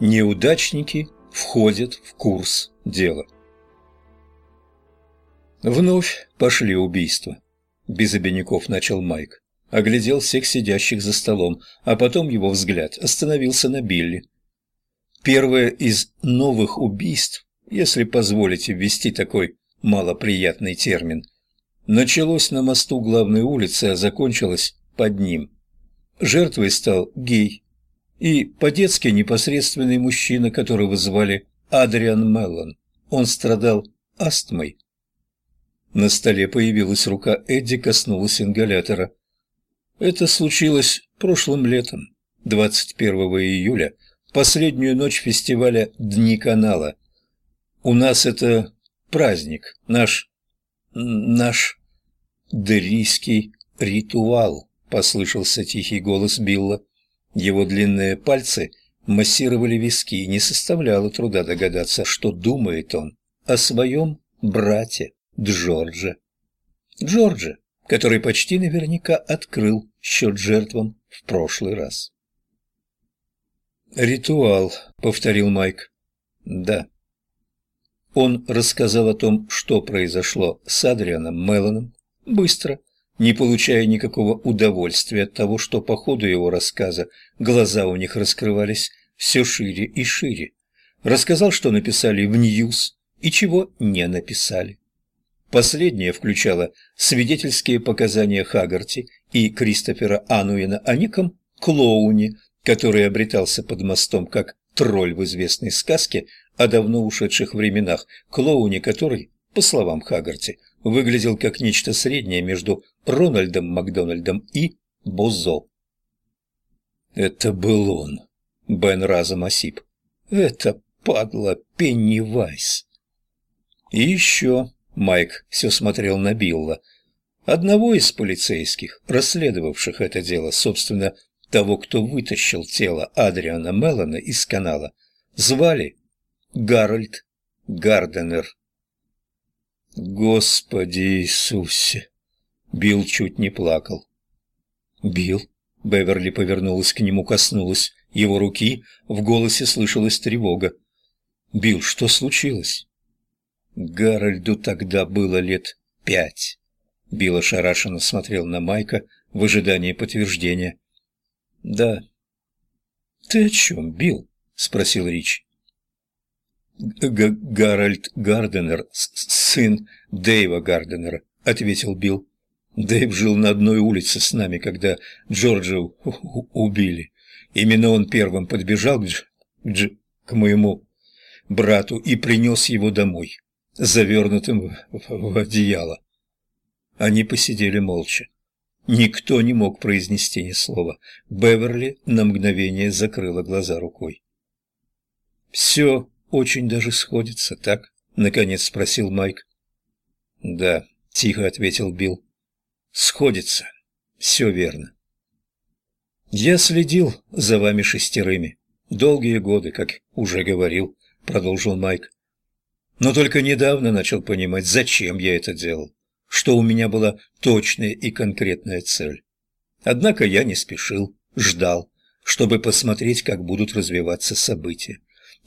Неудачники входят в курс дела. Вновь пошли убийства. Без обиняков начал Майк. Оглядел всех сидящих за столом, а потом его взгляд остановился на Билли. Первое из новых убийств, если позволите ввести такой малоприятный термин, началось на мосту главной улицы, а закончилось под ним. Жертвой стал гей и по-детски непосредственный мужчина, которого звали Адриан Меллон. Он страдал астмой. На столе появилась рука Эдди, коснулась ингалятора. Это случилось прошлым летом, 21 июля, последнюю ночь фестиваля «Дни канала». У нас это праздник, наш... наш... дерийский ритуал, послышался тихий голос Билла. Его длинные пальцы массировали виски, и не составляло труда догадаться, что думает он о своем брате Джорджа. Джорджа, который почти наверняка открыл счет жертвам в прошлый раз. «Ритуал», — повторил Майк. «Да». Он рассказал о том, что произошло с Адрианом Меллоном, быстро, не получая никакого удовольствия от того, что по ходу его рассказа глаза у них раскрывались все шире и шире. Рассказал, что написали в «Ньюс» и чего не написали. Последнее включало свидетельские показания Хагарти и Кристофера Ануина о неком клоуне, который обретался под мостом как тролль в известной сказке о давно ушедших временах, клоуне который, по словам Хагарти, выглядел как нечто среднее между Рональдом Макдональдом и Бозо. «Это был он», — Бен разом осип. «Это падла Пеннивайс». «И еще», — Майк все смотрел на Билла, одного из полицейских, расследовавших это дело, собственно, того, кто вытащил тело Адриана Меллона из канала, звали Гарольд Гарденер. Господи Иисусе! Билл чуть не плакал. Билл? Беверли повернулась к нему, коснулась его руки, в голосе слышалась тревога. Билл, что случилось? Гарольду тогда было лет пять. Билл ошарашенно смотрел на Майка в ожидании подтверждения. «Да». «Ты о чем, Билл?» — спросил Рич. Г «Гарольд Гарденер, сын Дэйва Гарденера», — ответил Билл. «Дэйв жил на одной улице с нами, когда Джорджа убили. Именно он первым подбежал к, Дж Дж к моему брату и принес его домой, завернутым в, в одеяло». Они посидели молча. Никто не мог произнести ни слова. Беверли на мгновение закрыла глаза рукой. «Все очень даже сходится, так?» — наконец спросил Майк. «Да», — тихо ответил Билл. «Сходится. Все верно». «Я следил за вами шестерыми. Долгие годы, как уже говорил», — продолжил Майк. «Но только недавно начал понимать, зачем я это делал, что у меня была точная и конкретная цель. Однако я не спешил, ждал, чтобы посмотреть, как будут развиваться события.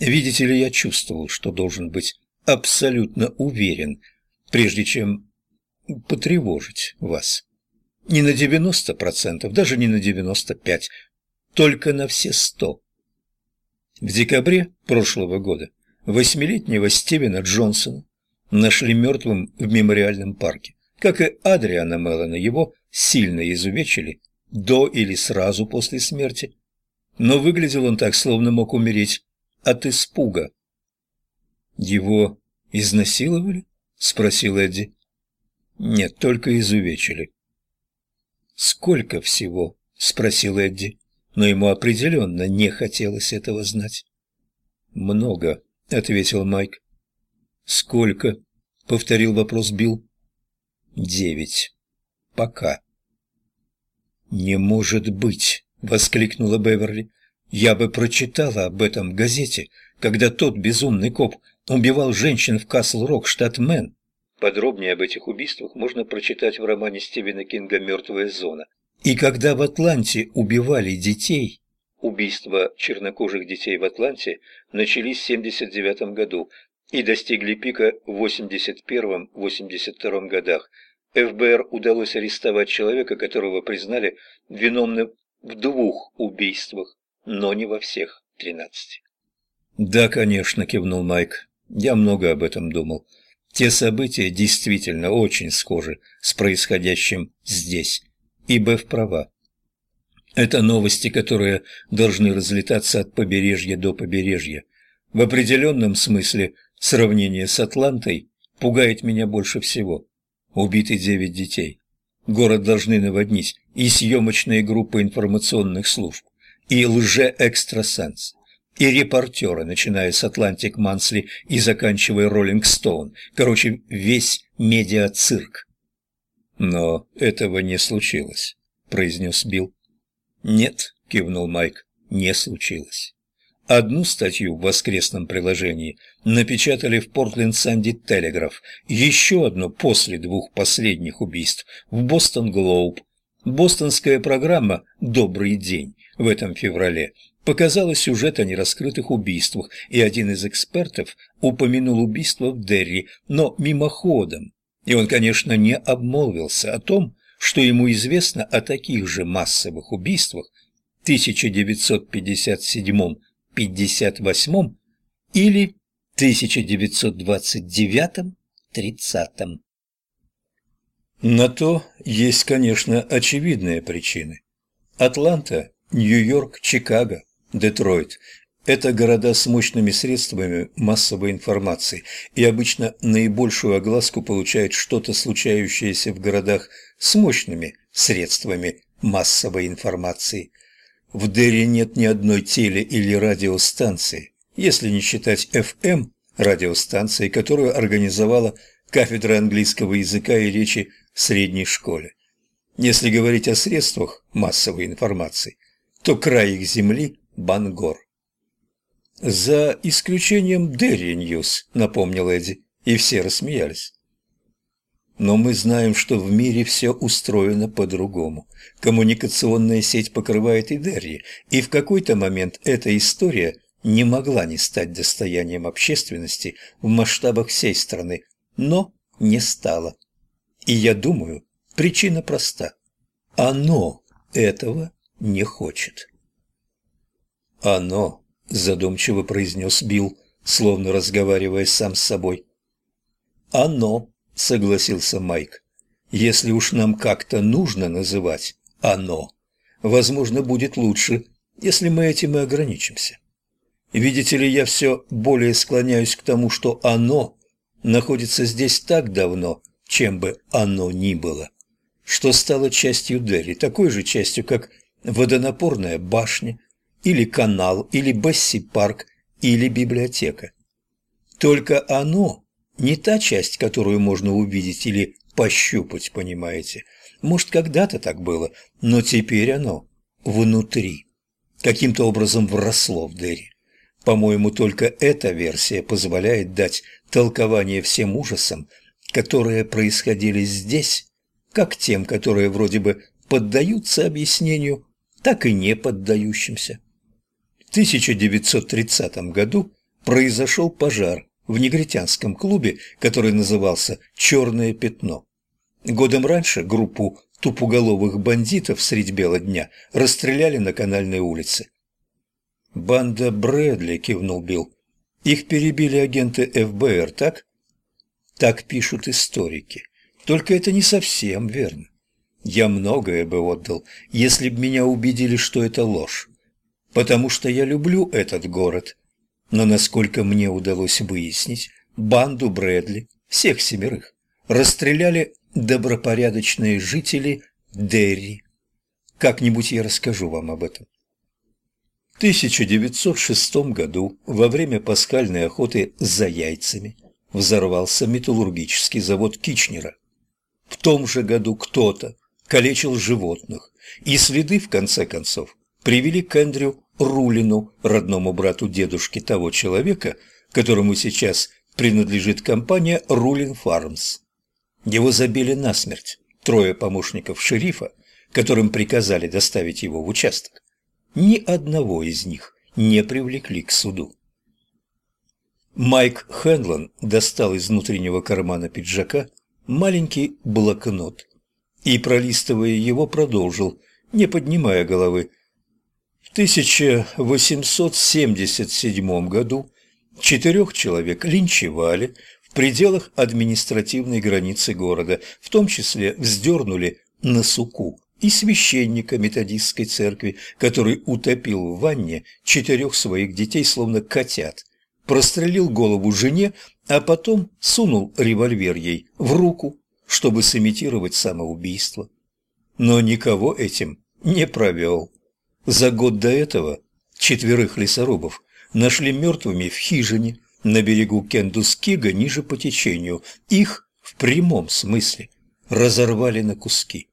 Видите ли, я чувствовал, что должен быть абсолютно уверен, прежде чем потревожить вас. Не на 90%, даже не на 95%, только на все 100%. В декабре прошлого года восьмилетнего Стивена Джонсона нашли мертвым в мемориальном парке. Как и Адриана Меллона, его сильно изувечили до или сразу после смерти. Но выглядел он так, словно мог умереть от испуга. «Его изнасиловали?» — спросил Эдди. «Нет, только изувечили». «Сколько всего?» — спросил Эдди, но ему определенно не хотелось этого знать. «Много», — ответил Майк. «Сколько?» — повторил вопрос Билл. «Девять. Пока». «Не может быть!» — воскликнула Беверли. Я бы прочитала об этом в газете, когда тот безумный коп убивал женщин в Касл-Рок, штат Мэн. Подробнее об этих убийствах можно прочитать в романе Стивена Кинга «Мертвая зона». И когда в Атланте убивали детей, убийства чернокожих детей в Атланте начались в 1979 году и достигли пика в 1981-1982 годах. ФБР удалось арестовать человека, которого признали виновным в двух убийствах, но не во всех тринадцати. «Да, конечно», — кивнул Майк. «Я много об этом думал. Те события действительно очень схожи с происходящим здесь, и Беф права. Это новости, которые должны разлетаться от побережья до побережья. В определенном смысле сравнение с Атлантой пугает меня больше всего. Убиты девять детей. Город должны наводнить и съемочные группы информационных служб, и лже-экстрасенс, и репортеры, начиная с Атлантик Мансли и заканчивая Роллинг Стоун. Короче, весь медиа-цирк. Но этого не случилось, произнес Билл. Нет, кивнул Майк, не случилось. Одну статью в воскресном приложении напечатали в Портленд Санди Телеграф, еще одну после двух последних убийств в Бостон Глоуб. Бостонская программа «Добрый день» в этом феврале показала сюжет о нераскрытых убийствах, и один из экспертов упомянул убийство в Дерри, но мимоходом. И он, конечно, не обмолвился о том, что ему известно о таких же массовых убийствах в 1957-58 или 1929-30. На то есть, конечно, очевидные причины. Атланта, Нью-Йорк, Чикаго, Детройт – это города с мощными средствами массовой информации, и обычно наибольшую огласку получает что-то случающееся в городах с мощными средствами массовой информации. В Дерри нет ни одной теле- или радиостанции, если не считать FM радиостанции, которую организовала кафедра английского языка и речи в средней школе. Если говорить о средствах массовой информации, то край их земли – Бангор. «За исключением Дерри Ньюс», – напомнил Эдди, и все рассмеялись. Но мы знаем, что в мире все устроено по-другому. Коммуникационная сеть покрывает и Дерри, и в какой-то момент эта история не могла не стать достоянием общественности в масштабах всей страны, но не стала. И я думаю, причина проста. Оно этого не хочет. «Оно», — задумчиво произнес Билл, словно разговаривая сам с собой. «Оно», — согласился Майк. «Если уж нам как-то нужно называть «оно», возможно, будет лучше, если мы этим и ограничимся. Видите ли, я все более склоняюсь к тому, что «оно» находится здесь так давно, чем бы оно ни было, что стало частью Дерри, такой же частью, как водонапорная башня, или канал, или Басси-парк, или библиотека. Только оно не та часть, которую можно увидеть или пощупать, понимаете. Может, когда-то так было, но теперь оно внутри. Каким-то образом вросло в Дерри. По-моему, только эта версия позволяет дать толкование всем ужасам, которые происходили здесь, как тем, которые вроде бы поддаются объяснению, так и не поддающимся. В 1930 году произошел пожар в негритянском клубе, который назывался «Черное пятно». Годом раньше группу тупоголовых бандитов средь бела дня расстреляли на канальной улице. «Банда Брэдли», — кивнул Билл. «Их перебили агенты ФБР, так?» «Так пишут историки. Только это не совсем верно. Я многое бы отдал, если б меня убедили, что это ложь потому что я люблю этот город. Но насколько мне удалось выяснить, банду Брэдли, всех семерых, расстреляли добропорядочные жители Дерри. Как-нибудь я расскажу вам об этом. В 1906 году, во время пасхальной охоты за яйцами, взорвался металлургический завод Кичнера. В том же году кто-то калечил животных, и следы, в конце концов, привели к Эндрю Рулину, родному брату дедушки того человека, которому сейчас принадлежит компания Рулин Фармс. Его забили насмерть трое помощников шерифа, которым приказали доставить его в участок. ни одного из них не привлекли к суду. Майк Хенлон достал из внутреннего кармана пиджака маленький блокнот и, пролистывая его, продолжил, не поднимая головы. В 1877 году четырех человек линчевали в пределах административной границы города, в том числе вздернули на суку и священника методистской церкви, который утопил в ванне четырех своих детей, словно котят, прострелил голову жене, а потом сунул револьвер ей в руку, чтобы сымитировать самоубийство. Но никого этим не провел. За год до этого четверых лесорубов нашли мертвыми в хижине на берегу Кендускига ниже по течению. Их в прямом смысле разорвали на куски.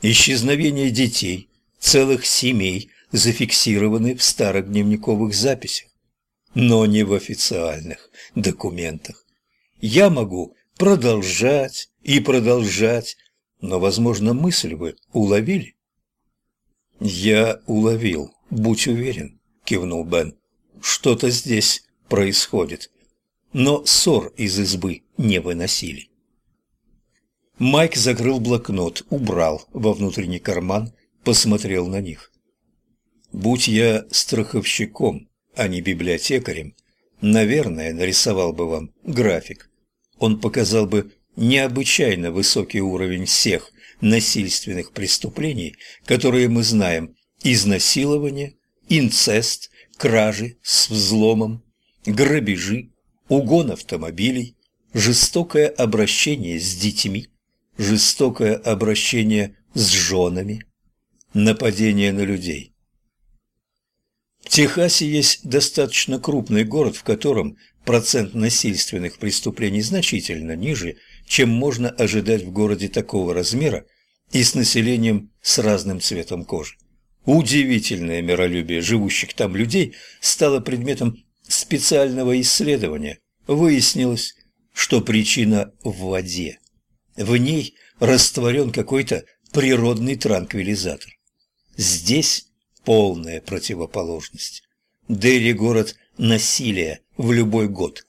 Исчезновение детей, целых семей зафиксированы в старых дневниковых записях, но не в официальных документах. Я могу продолжать и продолжать, но, возможно, мысль вы уловили? «Я уловил, будь уверен», — кивнул Бен. «Что-то здесь происходит». Но ссор из избы не выносили. Майк закрыл блокнот, убрал во внутренний карман, посмотрел на них. «Будь я страховщиком, а не библиотекарем, наверное, нарисовал бы вам график. Он показал бы необычайно высокий уровень всех насильственных преступлений, которые мы знаем – изнасилование, инцест, кражи с взломом, грабежи, угон автомобилей, жестокое обращение с детьми, жестокое обращение с женами, нападение на людей. В Техасе есть достаточно крупный город, в котором процент насильственных преступлений значительно ниже, чем можно ожидать в городе такого размера и с населением с разным цветом кожи. Удивительное миролюбие живущих там людей стало предметом специального исследования. Выяснилось, что причина в воде. В ней растворен какой-то природный транквилизатор. Здесь полная противоположность. Дерри – город насилия в любой год.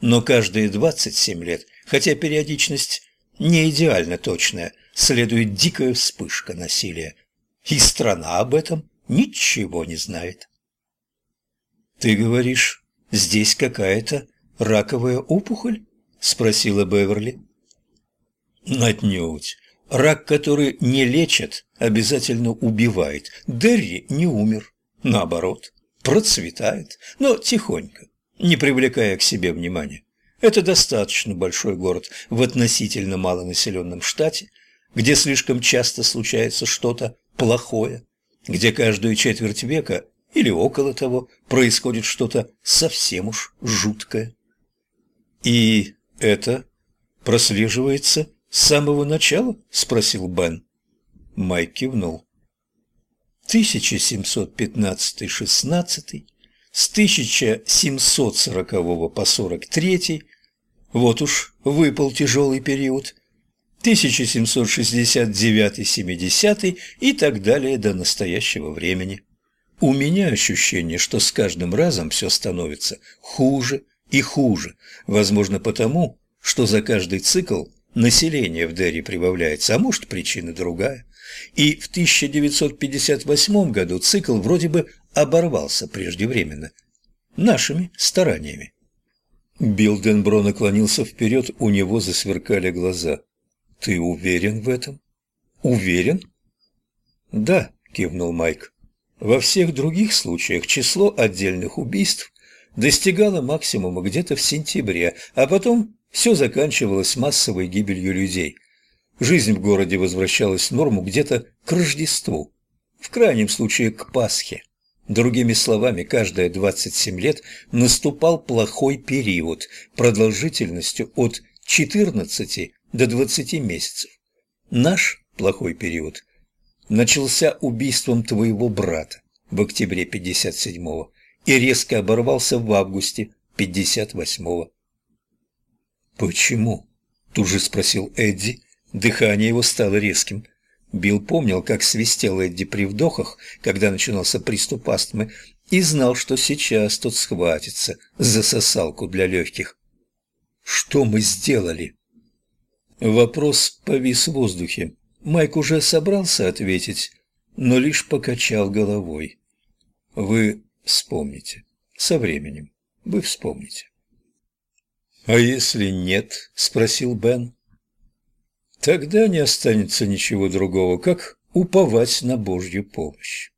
Но каждые 27 лет, хотя периодичность не идеально точная, следует дикая вспышка насилия. И страна об этом ничего не знает. «Ты говоришь, здесь какая-то раковая опухоль?» – спросила Беверли. Отнюдь. Рак, который не лечат, обязательно убивает. Дерри не умер. Наоборот, процветает, но тихонько, не привлекая к себе внимания. Это достаточно большой город в относительно малонаселенном штате, где слишком часто случается что-то плохое, где каждую четверть века или около того происходит что-то совсем уж жуткое. И это прослеживается «С самого начала?» – спросил Бен. Майк кивнул. 1715-16, с 1740 по 43, вот уж выпал тяжелый период, 1769-70 и так далее до настоящего времени. У меня ощущение, что с каждым разом все становится хуже и хуже, возможно потому, что за каждый цикл – население в Дерри прибавляется, а может причина другая. И в 1958 году цикл вроде бы оборвался преждевременно. Нашими стараниями. Билденбро наклонился вперед, у него засверкали глаза. «Ты уверен в этом?» «Уверен?» «Да», – кивнул Майк. «Во всех других случаях число отдельных убийств достигало максимума где-то в сентябре, а потом все заканчивалось массовой гибелью людей. Жизнь в городе возвращалась в норму где-то к Рождеству, в крайнем случае к Пасхе. Другими словами, каждые 27 лет наступал плохой период продолжительностью от 14 до 20 месяцев. Наш плохой период начался убийством твоего брата в октябре 57-го и резко оборвался в августе 58-го. «Почему?» – тут же спросил Эдди. Дыхание его стало резким. Билл помнил, как свистел Эдди при вдохах, когда начинался приступ астмы, и знал, что сейчас тот схватится за сосалку для легких. «Что мы сделали?» Вопрос повис в воздухе. Майк уже собрался ответить, но лишь покачал головой. «Вы вспомните. Со временем. Вы вспомните». «А если нет?» — спросил Бен. «Тогда не останется ничего другого, как уповать на Божью помощь».